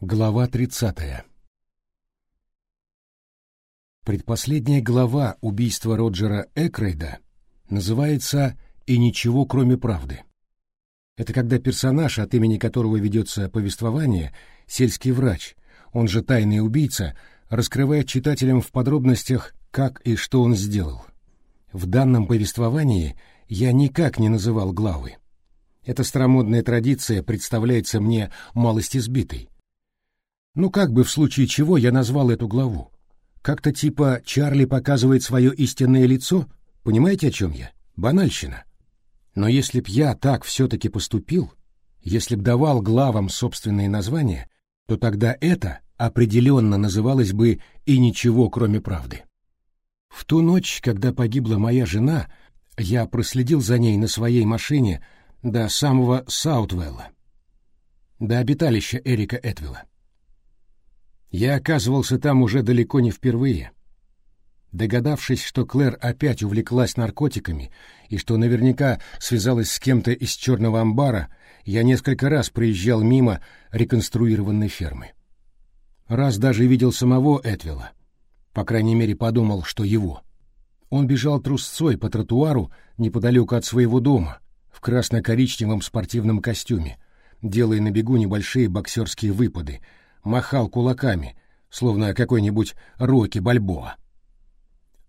Глава 30. Предпоследняя глава убийства Роджера Экрейда называется «И ничего, кроме правды». Это когда персонаж, от имени которого ведется повествование, сельский врач, он же тайный убийца, раскрывает читателям в подробностях, как и что он сделал. В данном повествовании я никак не называл главы. Эта старомодная традиция представляется мне малость избитой ну как бы в случае чего я назвал эту главу? Как-то типа Чарли показывает свое истинное лицо? Понимаете, о чем я? Банальщина. Но если б я так все-таки поступил, если б давал главам собственные названия, то тогда это определенно называлось бы и ничего, кроме правды. В ту ночь, когда погибла моя жена, я проследил за ней на своей машине до самого Саутвелла, до обиталища Эрика Этвилла. Я оказывался там уже далеко не впервые. Догадавшись, что Клэр опять увлеклась наркотиками и что наверняка связалась с кем-то из черного амбара, я несколько раз проезжал мимо реконструированной фермы. Раз даже видел самого Этвилла. По крайней мере, подумал, что его. Он бежал трусцой по тротуару неподалеку от своего дома, в красно-коричневом спортивном костюме, делая на бегу небольшие боксерские выпады — махал кулаками, словно какой-нибудь Рокки Бальбоа.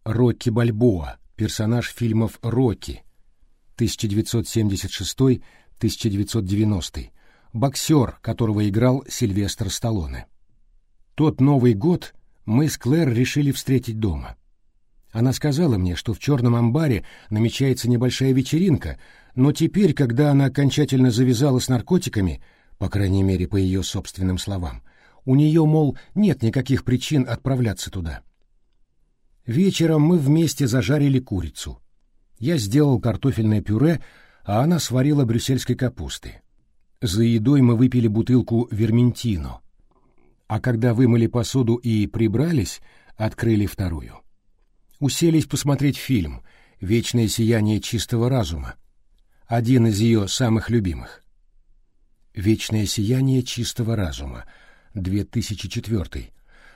Рокки Бальбоа, персонаж фильмов «Рокки», 1976-1990, боксер, которого играл Сильвестр Сталлоне. Тот Новый год мы с Клэр решили встретить дома. Она сказала мне, что в черном амбаре намечается небольшая вечеринка, но теперь, когда она окончательно завязала с наркотиками, по крайней мере, по ее собственным словам, у нее, мол, нет никаких причин отправляться туда. Вечером мы вместе зажарили курицу. Я сделал картофельное пюре, а она сварила брюссельской капусты. За едой мы выпили бутылку верментино. А когда вымыли посуду и прибрались, открыли вторую. Уселись посмотреть фильм «Вечное сияние чистого разума», один из ее самых любимых. «Вечное сияние чистого разума» 2004.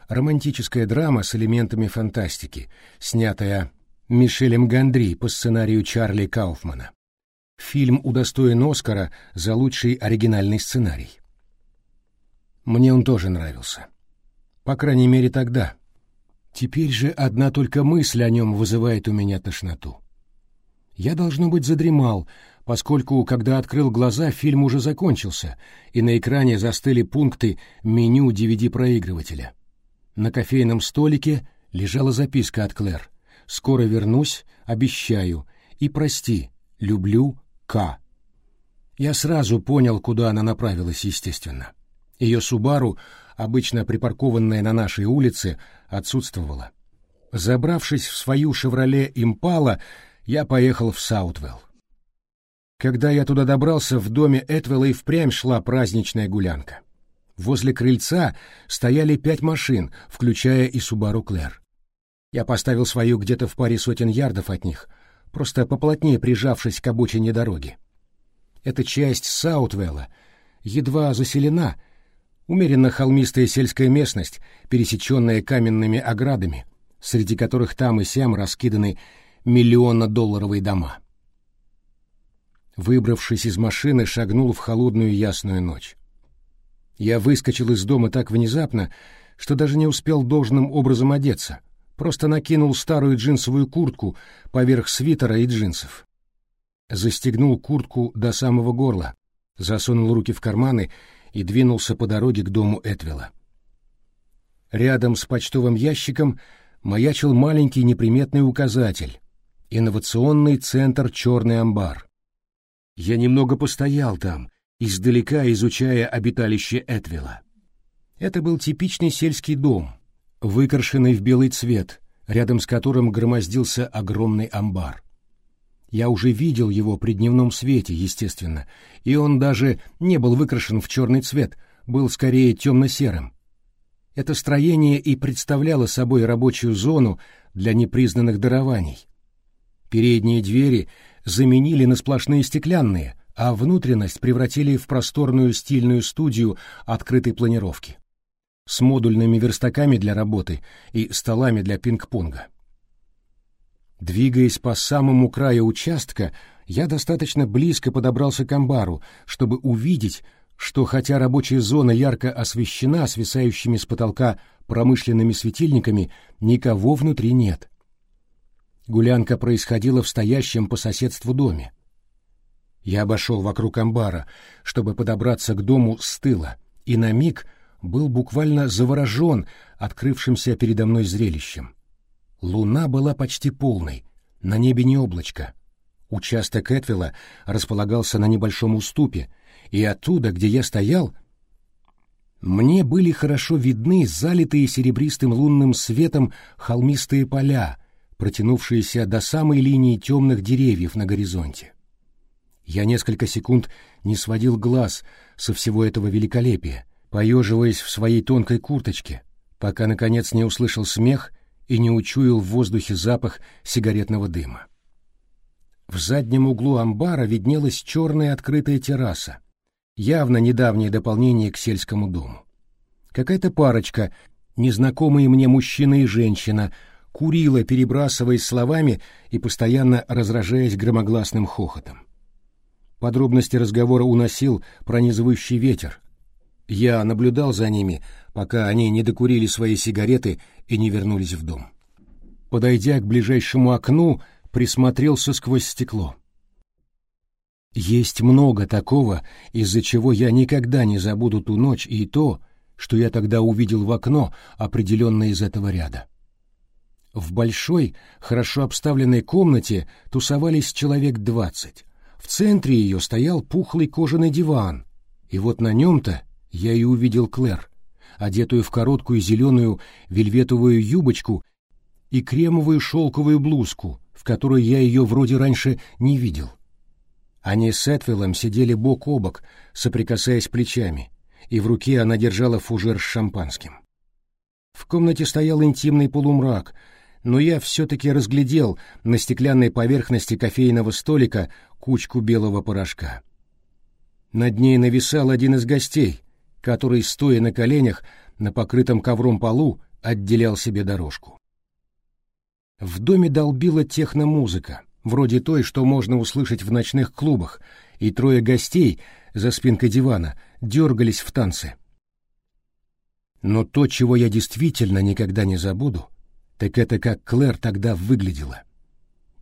Романтическая драма с элементами фантастики, снятая Мишелем Гандри по сценарию Чарли Кауфмана. Фильм удостоен Оскара за лучший оригинальный сценарий. Мне он тоже нравился. По крайней мере, тогда. Теперь же одна только мысль о нем вызывает у меня тошноту. Я, должно быть, задремал, поскольку, когда открыл глаза, фильм уже закончился, и на экране застыли пункты меню DVD-проигрывателя. На кофейном столике лежала записка от Клэр. «Скоро вернусь, обещаю, и прости, люблю, К». Я сразу понял, куда она направилась, естественно. Ее «Субару», обычно припаркованная на нашей улице, отсутствовала. Забравшись в свою «Шевроле Импала», я поехал в Саутвелл. Когда я туда добрался, в доме Этвелла и впрямь шла праздничная гулянка. Возле крыльца стояли пять машин, включая и Субару Клэр. Я поставил свою где-то в паре сотен ярдов от них, просто поплотнее прижавшись к обочине дороги. Эта часть Саутвелла едва заселена, умеренно холмистая сельская местность, пересеченная каменными оградами, среди которых там и сям раскиданы миллионно-долларовые дома. Выбравшись из машины, шагнул в холодную ясную ночь. Я выскочил из дома так внезапно, что даже не успел должным образом одеться, просто накинул старую джинсовую куртку поверх свитера и джинсов. Застегнул куртку до самого горла, засунул руки в карманы и двинулся по дороге к дому Этвилла. Рядом с почтовым ящиком маячил маленький неприметный указатель «Инновационный центр «Черный амбар». Я немного постоял там, издалека изучая обиталище Этвилла. Это был типичный сельский дом, выкрашенный в белый цвет, рядом с которым громоздился огромный амбар. Я уже видел его при дневном свете, естественно, и он даже не был выкрашен в черный цвет, был скорее темно-серым. Это строение и представляло собой рабочую зону для непризнанных дарований. Передние двери заменили на сплошные стеклянные, а внутренность превратили в просторную стильную студию открытой планировки. с модульными верстаками для работы и столами для пинг-понга. Двигаясь по самому краю участка, я достаточно близко подобрался к амбару, чтобы увидеть, что хотя рабочая зона ярко освещена свисающими с потолка промышленными светильниками, никого внутри нет. Гулянка происходила в стоящем по соседству доме. Я обошел вокруг амбара, чтобы подобраться к дому с тыла, и на миг был буквально заворожен открывшимся передо мной зрелищем. Луна была почти полной, на небе не облачко. Участок Этвилла располагался на небольшом уступе, и оттуда, где я стоял, мне были хорошо видны залитые серебристым лунным светом холмистые поля, протянувшиеся до самой линии темных деревьев на горизонте. Я несколько секунд не сводил глаз со всего этого великолепия, поеживаясь в своей тонкой курточке, пока, наконец, не услышал смех и не учуял в воздухе запах сигаретного дыма. В заднем углу амбара виднелась черная открытая терраса, явно недавнее дополнение к сельскому дому. Какая-то парочка, незнакомые мне мужчина и женщина, курила, перебрасываясь словами и постоянно разражаясь громогласным хохотом. Подробности разговора уносил пронизывающий ветер. Я наблюдал за ними, пока они не докурили свои сигареты и не вернулись в дом. Подойдя к ближайшему окну, присмотрелся сквозь стекло. Есть много такого, из-за чего я никогда не забуду ту ночь и то, что я тогда увидел в окно, определенно из этого ряда. В большой, хорошо обставленной комнате тусовались человек двадцать. В центре ее стоял пухлый кожаный диван, и вот на нем-то я и увидел Клэр, одетую в короткую зеленую вельветовую юбочку и кремовую шелковую блузку, в которой я ее вроде раньше не видел. Они с Этвиллом сидели бок о бок, соприкасаясь плечами, и в руке она держала фужер с шампанским. В комнате стоял интимный полумрак, но я все-таки разглядел на стеклянной поверхности кофейного столика кучку белого порошка. Над ней нависал один из гостей, который, стоя на коленях, на покрытом ковром полу, отделял себе дорожку. В доме долбила техномузыка, вроде той, что можно услышать в ночных клубах, и трое гостей за спинкой дивана дергались в танце. Но то, чего я действительно никогда не забуду, так это как Клэр тогда выглядела.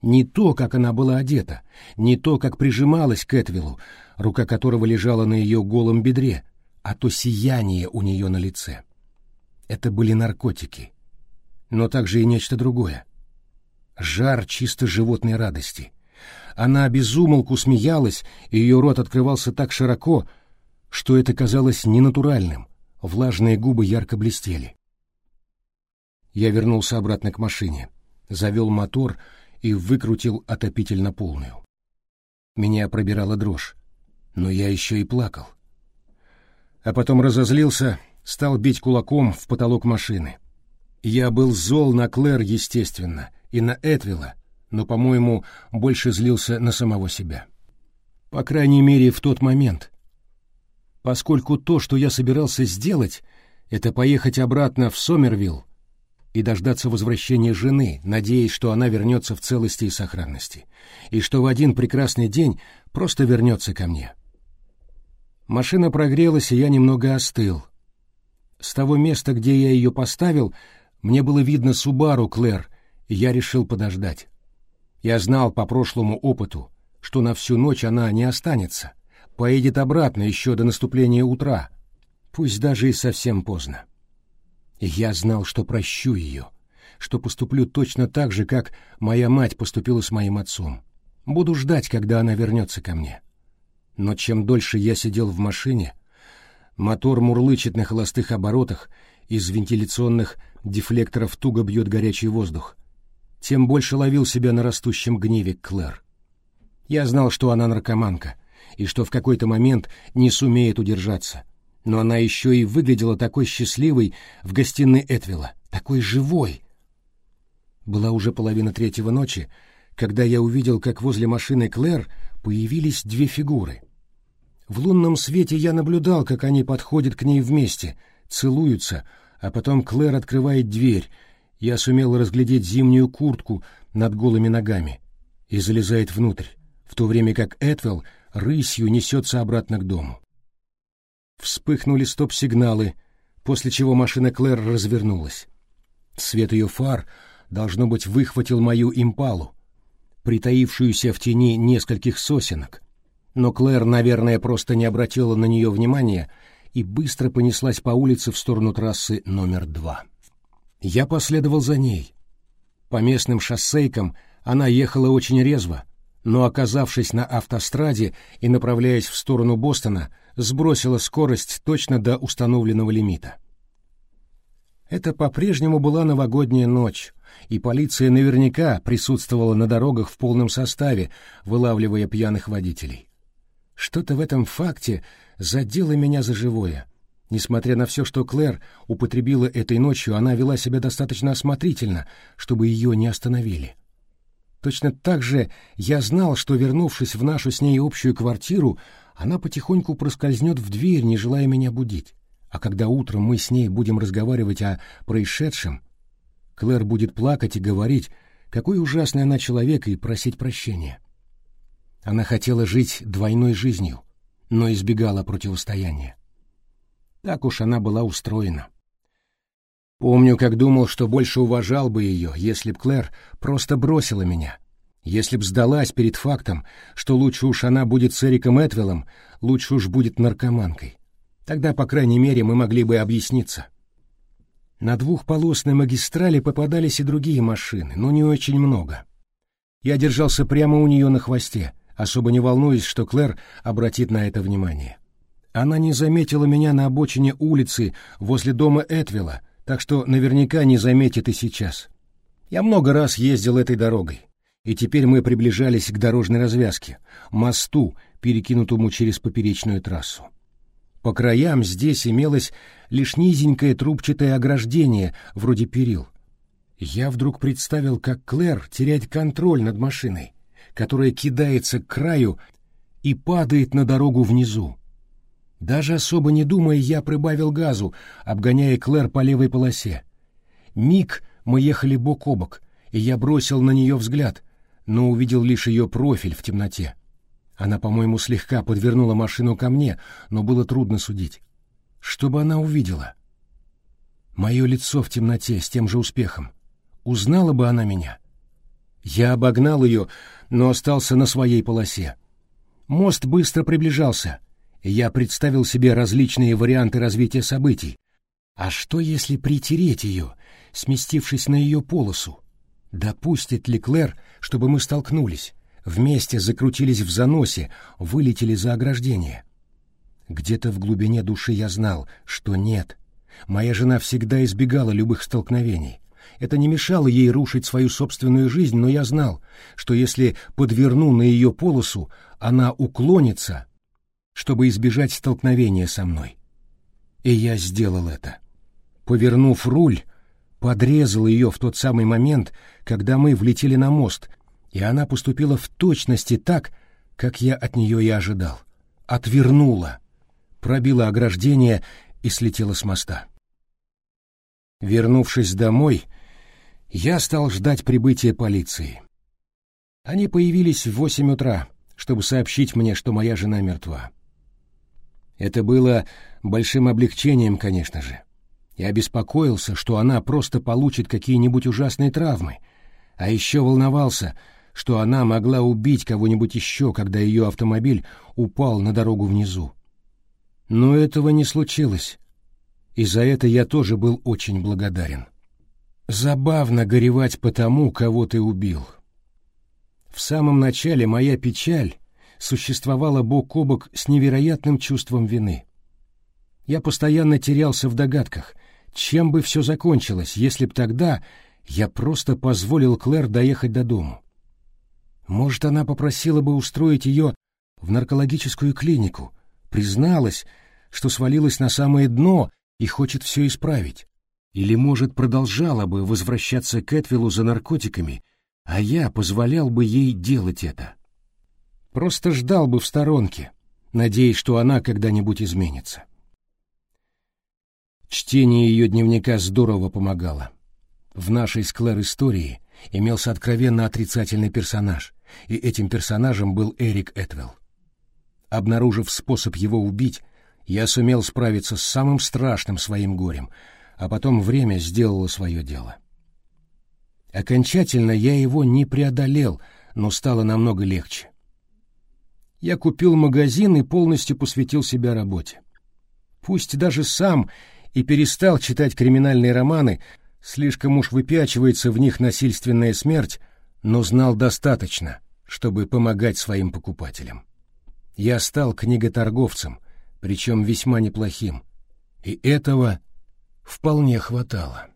Не то, как она была одета, не то, как прижималась к Этвиллу, рука которого лежала на ее голом бедре, а то сияние у нее на лице. Это были наркотики, но также и нечто другое. Жар чисто животной радости. Она безумолку смеялась, и ее рот открывался так широко, что это казалось ненатуральным, влажные губы ярко блестели. Я вернулся обратно к машине, завел мотор и выкрутил отопитель на полную. Меня пробирала дрожь, но я еще и плакал. А потом разозлился, стал бить кулаком в потолок машины. Я был зол на Клэр, естественно, и на Этвилла, но, по-моему, больше злился на самого себя. По крайней мере, в тот момент. Поскольку то, что я собирался сделать, это поехать обратно в Сомервилл и дождаться возвращения жены, надеясь, что она вернется в целости и сохранности, и что в один прекрасный день просто вернется ко мне. Машина прогрелась, и я немного остыл. С того места, где я ее поставил, мне было видно Субару Клэр, и я решил подождать. Я знал по прошлому опыту, что на всю ночь она не останется, поедет обратно еще до наступления утра, пусть даже и совсем поздно. Я знал, что прощу ее, что поступлю точно так же, как моя мать поступила с моим отцом. Буду ждать, когда она вернется ко мне. Но чем дольше я сидел в машине, мотор мурлычет на холостых оборотах, из вентиляционных дефлекторов туго бьет горячий воздух, тем больше ловил себя на растущем гневе Клэр. Я знал, что она наркоманка, и что в какой-то момент не сумеет удержаться, но она еще и выглядела такой счастливой в гостиной Этвилла, такой живой. Была уже половина третьего ночи, когда я увидел, как возле машины Клэр появились две фигуры. В лунном свете я наблюдал, как они подходят к ней вместе, целуются, а потом Клэр открывает дверь. Я сумел разглядеть зимнюю куртку над голыми ногами и залезает внутрь, в то время как Этвелл рысью несется обратно к дому. Вспыхнули стоп-сигналы, после чего машина Клэр развернулась. Свет ее фар, должно быть, выхватил мою импалу, притаившуюся в тени нескольких сосенок, но Клэр, наверное, просто не обратила на нее внимания и быстро понеслась по улице в сторону трассы номер два. Я последовал за ней. По местным шоссейкам она ехала очень резво, но, оказавшись на автостраде и направляясь в сторону Бостона, сбросила скорость точно до установленного лимита. Это по-прежнему была новогодняя ночь, и полиция наверняка присутствовала на дорогах в полном составе, вылавливая пьяных водителей. Что-то в этом факте задело меня за живое. Несмотря на все, что Клэр употребила этой ночью, она вела себя достаточно осмотрительно, чтобы ее не остановили. Точно так же я знал, что, вернувшись в нашу с ней общую квартиру, она потихоньку проскользнет в дверь, не желая меня будить. А когда утром мы с ней будем разговаривать о происшедшем, Клэр будет плакать и говорить, какой ужасный она человек, и просить прощения. Она хотела жить двойной жизнью, но избегала противостояния. Так уж она была устроена. Помню, как думал, что больше уважал бы ее, если б Клэр просто бросила меня. Если б сдалась перед фактом, что лучше уж она будет с Эриком Этвеллом, лучше уж будет наркоманкой. Тогда, по крайней мере, мы могли бы объясниться. На двухполосной магистрали попадались и другие машины, но не очень много. Я держался прямо у нее на хвосте — особо не волнуясь, что Клэр обратит на это внимание. Она не заметила меня на обочине улицы возле дома Этвилла, так что наверняка не заметит и сейчас. Я много раз ездил этой дорогой, и теперь мы приближались к дорожной развязке, мосту, перекинутому через поперечную трассу. По краям здесь имелось лишь низенькое трубчатое ограждение, вроде перил. Я вдруг представил, как Клэр теряет контроль над машиной, которая кидается к краю и падает на дорогу внизу. Даже особо не думая, я прибавил газу, обгоняя Клэр по левой полосе. Миг мы ехали бок о бок, и я бросил на нее взгляд, но увидел лишь ее профиль в темноте. Она, по-моему, слегка подвернула машину ко мне, но было трудно судить. Что бы она увидела? Мое лицо в темноте с тем же успехом. Узнала бы она меня? Я обогнал ее, но остался на своей полосе. Мост быстро приближался, я представил себе различные варианты развития событий. А что, если притереть ее, сместившись на ее полосу? Допустит ли Клэр, чтобы мы столкнулись, вместе закрутились в заносе, вылетели за ограждение? Где-то в глубине души я знал, что нет. Моя жена всегда избегала любых столкновений. Это не мешало ей рушить свою собственную жизнь, но я знал, что если подверну на ее полосу, она уклонится, чтобы избежать столкновения со мной. И я сделал это. Повернув руль, подрезал ее в тот самый момент, когда мы влетели на мост, и она поступила в точности так, как я от нее и ожидал. Отвернула, пробила ограждение и слетела с моста. Вернувшись домой, я стал ждать прибытия полиции. Они появились в восемь утра, чтобы сообщить мне, что моя жена мертва. Это было большим облегчением, конечно же. Я беспокоился, что она просто получит какие-нибудь ужасные травмы, а еще волновался, что она могла убить кого-нибудь еще, когда ее автомобиль упал на дорогу внизу. Но этого не случилось, и за это я тоже был очень благодарен. Забавно горевать по тому, кого ты убил. В самом начале моя печаль существовала бок о бок с невероятным чувством вины. Я постоянно терялся в догадках, чем бы все закончилось, если б тогда я просто позволил Клэр доехать до дому. Может, она попросила бы устроить ее в наркологическую клинику, призналась, что свалилась на самое дно и хочет все исправить. Или, может, продолжала бы возвращаться к Этвиллу за наркотиками, а я позволял бы ей делать это. Просто ждал бы в сторонке, надеясь, что она когда-нибудь изменится. Чтение ее дневника здорово помогало. В нашей склер-истории имелся откровенно отрицательный персонаж, и этим персонажем был Эрик Этвелл. Обнаружив способ его убить, я сумел справиться с самым страшным своим горем, а потом время сделало свое дело. Окончательно я его не преодолел, но стало намного легче. Я купил магазин и полностью посвятил себя работе. Пусть даже сам и перестал читать криминальные романы, слишком уж выпячивается в них насильственная смерть, но знал достаточно, чтобы помогать своим покупателям. Я стал книготорговцем, причем весьма неплохим, и этого вполне хватало.